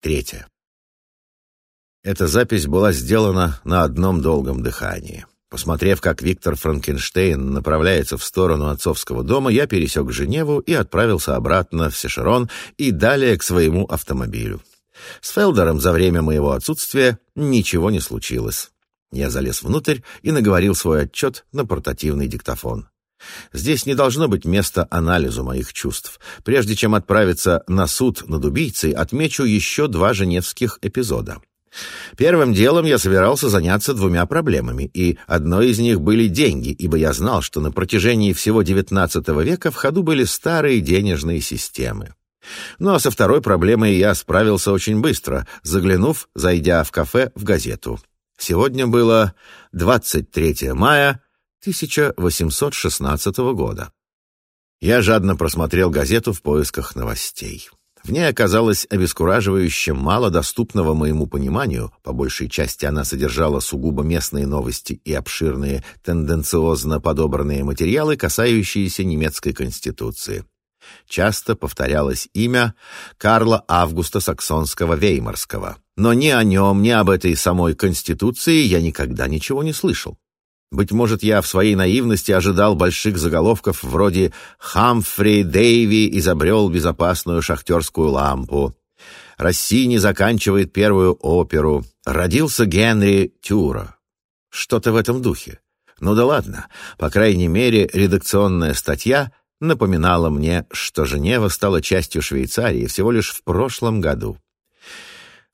Третье. Эта запись была сделана на одном долгом дыхании. Посмотрев, как Виктор Франкенштейн направляется в сторону отцовского дома, я пересек Женеву и отправился обратно в Сешерон и далее к своему автомобилю. С Фелдером за время моего отсутствия ничего не случилось. Я залез внутрь и наговорил свой отчет на портативный диктофон. Здесь не должно быть места анализу моих чувств. Прежде чем отправиться на суд над убийцей, отмечу еще два женевских эпизода. Первым делом я собирался заняться двумя проблемами, и одной из них были деньги, ибо я знал, что на протяжении всего XIX века в ходу были старые денежные системы. Ну а со второй проблемой я справился очень быстро, заглянув, зайдя в кафе, в газету. Сегодня было 23 мая 1816 года. Я жадно просмотрел газету в поисках новостей. В ней оказалось обескураживающе мало доступного моему пониманию, по большей части она содержала сугубо местные новости и обширные, тенденциозно подобранные материалы, касающиеся немецкой конституции. Часто повторялось имя Карла Августа Саксонского-Веймарского, но ни о нем, ни об этой самой конституции я никогда ничего не слышал. Быть может, я в своей наивности ожидал больших заголовков вроде «Хамфри Дэйви изобрел безопасную шахтерскую лампу», «Россини заканчивает первую оперу», «Родился Генри Тюра». Что-то в этом духе. Ну да ладно, по крайней мере, редакционная статья напоминала мне, что Женева стала частью Швейцарии всего лишь в прошлом году.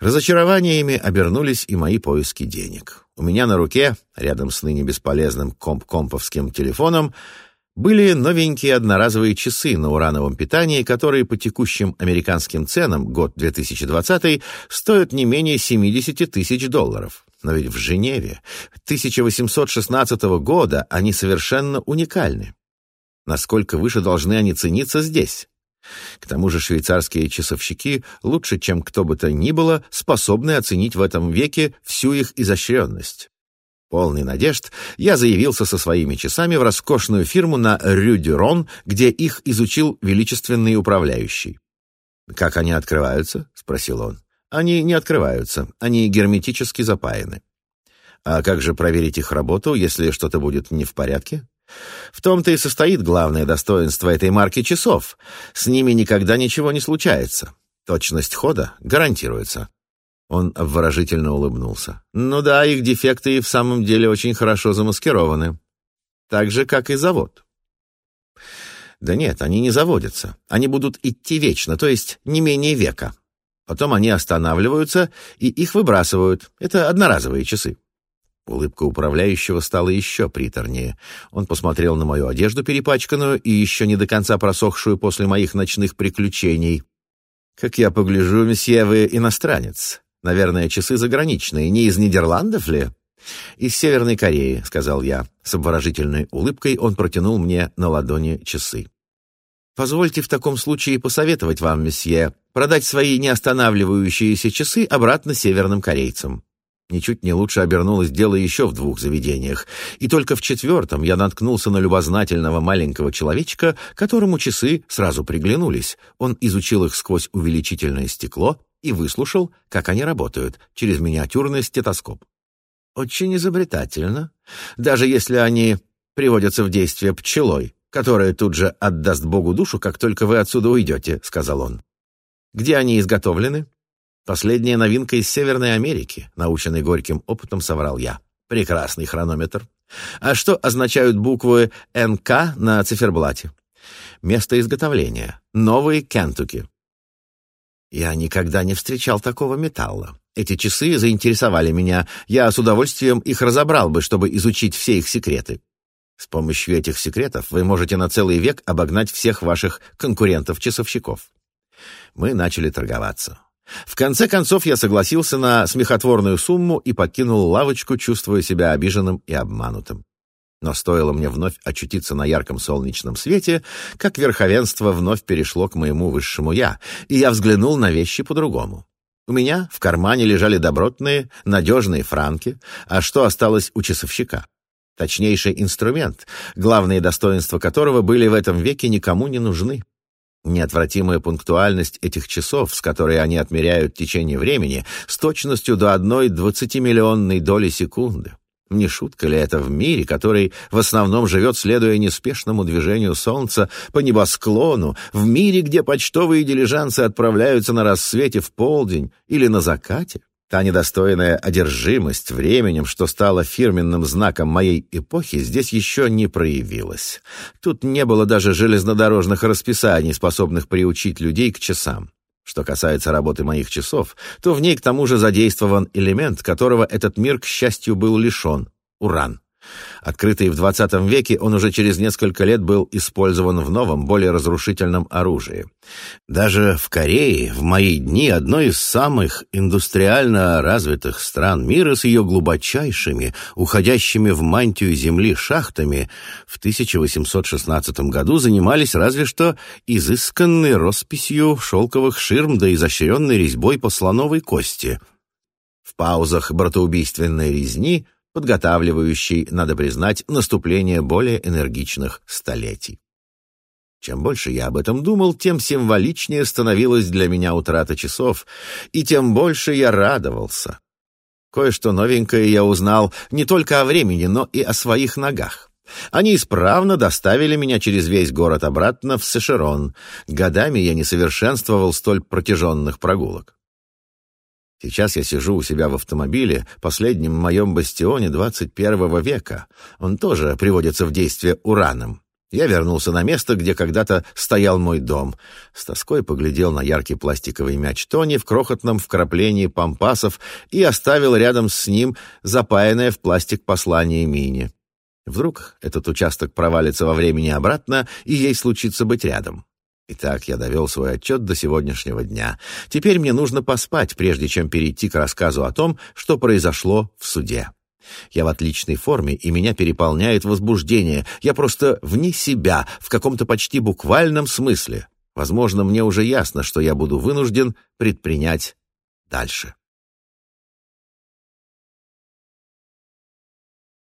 Разочарованиями обернулись и мои поиски денег. У меня на руке, рядом с ныне бесполезным комп-комповским телефоном, были новенькие одноразовые часы на урановом питании, которые по текущим американским ценам, год 2020, стоят не менее 70 тысяч долларов. Но ведь в Женеве 1816 года они совершенно уникальны. Насколько выше должны они цениться здесь? К тому же швейцарские часовщики, лучше чем кто бы то ни было, способны оценить в этом веке всю их изощренность. Полный надежд, я заявился со своими часами в роскошную фирму на Рю-Дюрон, где их изучил величественный управляющий. «Как они открываются?» — спросил он. «Они не открываются, они герметически запаяны». «А как же проверить их работу, если что-то будет не в порядке?» В том-то и состоит главное достоинство этой марки часов. С ними никогда ничего не случается. Точность хода гарантируется. Он обворожительно улыбнулся. Ну да, их дефекты и в самом деле очень хорошо замаскированы. Так же, как и завод. Да нет, они не заводятся. Они будут идти вечно, то есть не менее века. Потом они останавливаются и их выбрасывают. Это одноразовые часы. Улыбка управляющего стала еще приторнее. Он посмотрел на мою одежду перепачканную и еще не до конца просохшую после моих ночных приключений. «Как я погляжу, месье, вы иностранец. Наверное, часы заграничные. Не из Нидерландов ли?» «Из Северной Кореи», — сказал я. С обворожительной улыбкой он протянул мне на ладони часы. «Позвольте в таком случае посоветовать вам, месье, продать свои неостанавливающиеся часы обратно северным корейцам. Ничуть не лучше обернулось дело еще в двух заведениях, и только в четвертом я наткнулся на любознательного маленького человечка, которому часы сразу приглянулись. Он изучил их сквозь увеличительное стекло и выслушал, как они работают, через миниатюрный стетоскоп. Очень изобретательно, даже если они приводятся в действие пчелой, которая тут же отдаст Богу душу, как только вы отсюда уйдете, — сказал он. Где они изготовлены? Последняя новинка из Северной Америки, наученный горьким опытом, соврал я. Прекрасный хронометр. А что означают буквы НК на циферблате? Место изготовления. Новые Кентуки. Я никогда не встречал такого металла. Эти часы заинтересовали меня. Я с удовольствием их разобрал бы, чтобы изучить все их секреты. С помощью этих секретов вы можете на целый век обогнать всех ваших конкурентов-часовщиков. Мы начали торговаться. В конце концов я согласился на смехотворную сумму и покинул лавочку, чувствуя себя обиженным и обманутым. Но стоило мне вновь очутиться на ярком солнечном свете, как верховенство вновь перешло к моему высшему «я», и я взглянул на вещи по-другому. У меня в кармане лежали добротные, надежные франки, а что осталось у часовщика? Точнейший инструмент, главные достоинства которого были в этом веке никому не нужны. Неотвратимая пунктуальность этих часов, с которой они отмеряют течение времени, с точностью до одной двадцатимиллионной доли секунды. Не шутка ли это в мире, который в основном живет, следуя неспешному движению Солнца по небосклону, в мире, где почтовые дилижансы отправляются на рассвете в полдень или на закате? Та недостойная одержимость временем, что стала фирменным знаком моей эпохи, здесь еще не проявилась. Тут не было даже железнодорожных расписаний, способных приучить людей к часам. Что касается работы моих часов, то в ней к тому же задействован элемент, которого этот мир, к счастью, был лишен — уран. Открытый в 20 веке, он уже через несколько лет был использован в новом, более разрушительном оружии. Даже в Корее в мои дни одной из самых индустриально развитых стран мира с ее глубочайшими, уходящими в мантию земли шахтами в 1816 году занимались разве что изысканной росписью шелковых ширм да изощренной резьбой по слоновой кости. В паузах братоубийственной резни – подготавливающий, надо признать, наступление более энергичных столетий. Чем больше я об этом думал, тем символичнее становилась для меня утрата часов, и тем больше я радовался. Кое-что новенькое я узнал не только о времени, но и о своих ногах. Они исправно доставили меня через весь город обратно в Сешерон. Годами я не совершенствовал столь протяженных прогулок. Сейчас я сижу у себя в автомобиле, последнем моем бастионе 21 века. Он тоже приводится в действие ураном. Я вернулся на место, где когда-то стоял мой дом. С тоской поглядел на яркий пластиковый мяч Тони в крохотном вкраплении пампасов и оставил рядом с ним запаянное в пластик послание Мини. Вдруг этот участок провалится во времени обратно, и ей случится быть рядом. Итак, я довел свой отчет до сегодняшнего дня. Теперь мне нужно поспать, прежде чем перейти к рассказу о том, что произошло в суде. Я в отличной форме, и меня переполняет возбуждение. Я просто вне себя, в каком-то почти буквальном смысле. Возможно, мне уже ясно, что я буду вынужден предпринять дальше.